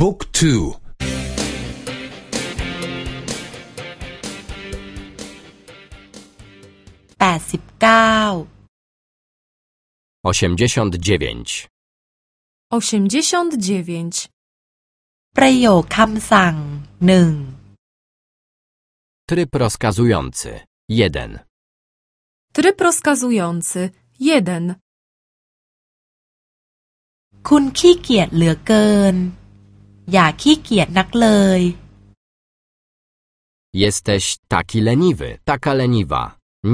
บุ๊กทู แปดสิบเก้า osiemdziesiąt dziewięć, 89. ประโยคคำสั่งหนึ่ง tryb rozkazujący, jeden, Tryb rozkazujący 1. คุณขี้เกียจเหลือเกิน อย่าขี้เกียจนักเลย jesteś taki leniwy, taka leniwa,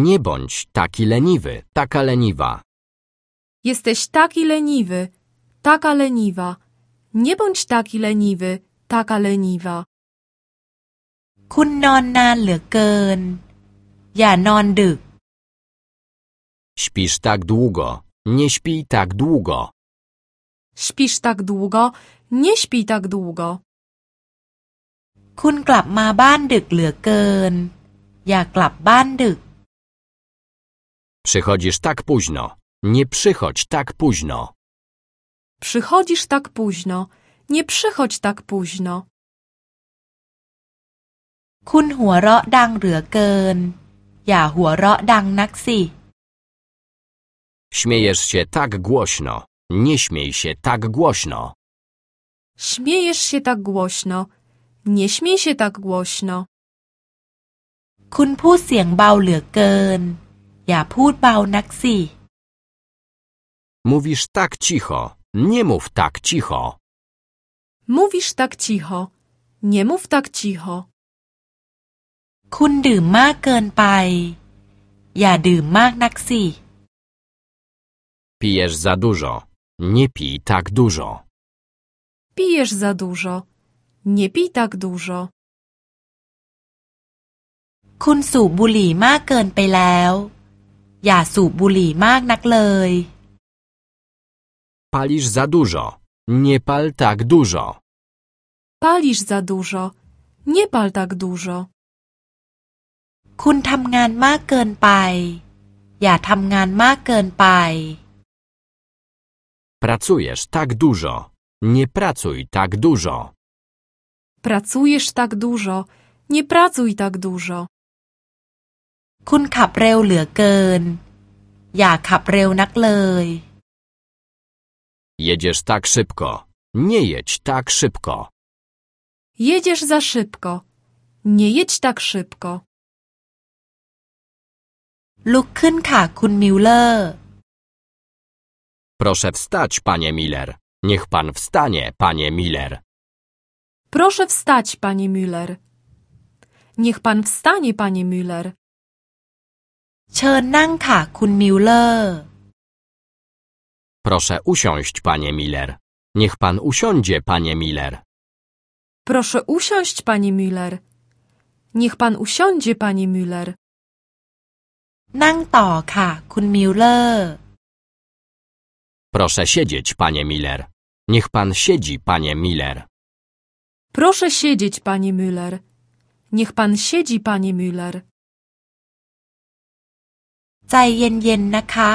nie bądź taki leniwy, taka leniwa, Jesteś taki leniwy, taka leniwa. Nie bądź taki leniwy, taka leniwa. คุณนอนนานเหลือเกิน อย่านอนดึก śpisz tak długo, nie śpij tak długo, Śpisz tak długo, nie śpij tak długo. คุณกลับมาบ้านดึกเหลือเกิน อย่ากลับบ้านดึก przychodzisz tak późno, nie przychodź tak późno, Przychodzisz tak późno, nie przychodź tak późno. คุณหัวเราะดังเหลือเกิน อย่าหัวเราะดังนักสิ śmiejesz się tak głośno, nie śmiej się tak głośno, Śmiejesz się tak głośno, nie śmiej się tak głośno. คุณพูดเสียงเบาเหลือเกิน อย่าพูดเบานักสิ mówisz tak cicho, nie mów tak cicho, Mówisz tak cicho, nie mów tak cicho. คุณดื่มมากเกินไป อย่าดื่มมากนักสิ pijesz za dużo, nie pij tak dużo. Pijesz za dużo, nie pij tak dużo. คุณสูบบุหรี่มากเกินไปแล้ว อย่าสูบบุหรี่มากนักเลย Palisz za dużo, nie pal tak dużo. Palisz za dużo, nie pal tak dużo. คุณทำงานมากเกินไป อย่าทำงานมากเกินไป Pracujesz tak dużo, nie pracuj tak dużo. Pracujesz tak dużo, nie pracuj tak dużo. คุณขับเร็วเหลือเกิน อย่าขับเร็วนักเลย Jedziesz tak szybko, nie jedź tak szybko. Jedziesz za szybko. Nie jedź tak szybko. ลุกขึ้นค่ะ คุณมิลเลอร์ Proszę wstać, panie Miller. Niech pan wstanie, panie Miller. Proszę wstać, panie Müller. Niech pan wstanie, panie Müller. เชิญนั่งค่ะ คุณมิลเลอร์ Proszę usiąść, panie Miller. Niech pan usiądzie, panie Miller. Proszę usiąść, panie Müller. Niech pan usiądzie, panie Müller. นั่งต่อค่ะ คุณมิลเลอร์ Proszę siedzieć, panie Miller. Niech pan siedzi, panie Miller. Proszę siedzieć, panie Müller. Niech pan siedzi, panie Müller. ใจเย็นๆนะคะ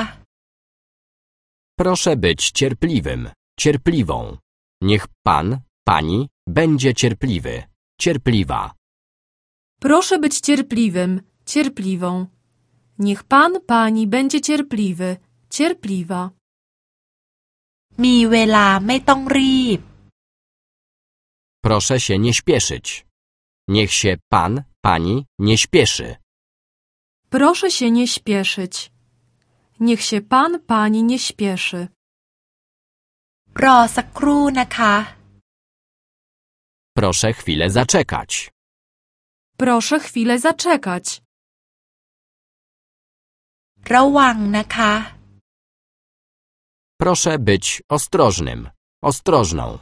Proszę być cierpliwym, cierpliwą. Niech pan, pani będzie cierpliwy, cierpliwa. Proszę być cierpliwym, cierpliwą. Niech pan, pani będzie cierpliwy, cierpliwa. มีเวลาไม่ต้องรีบ Proszę się nie śpieszyć. Niech się pan, pani nie śpieszy. Proszę się nie śpieszyć. Niech się pan, pani nie śpieszy. รอสักครู่นะคะ Proszę chwilę zaczekać. Proszę chwilę zaczekać. ระวังนะคะ Proszę być ostrożnym, ostrożną.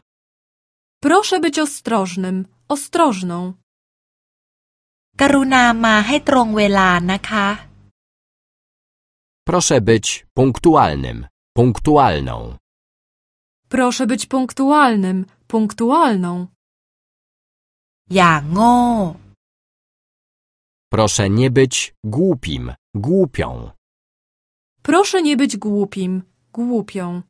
Proszę być ostrożnym, ostrożną. กรุณามาให้ตรงเวลานะคะ Proszę być punktualnym, punktualną. Proszę być punktualnym, punktualną. อย่างโง่ Proszę nie być głupim, głupią. Proszę nie być głupim, głupią.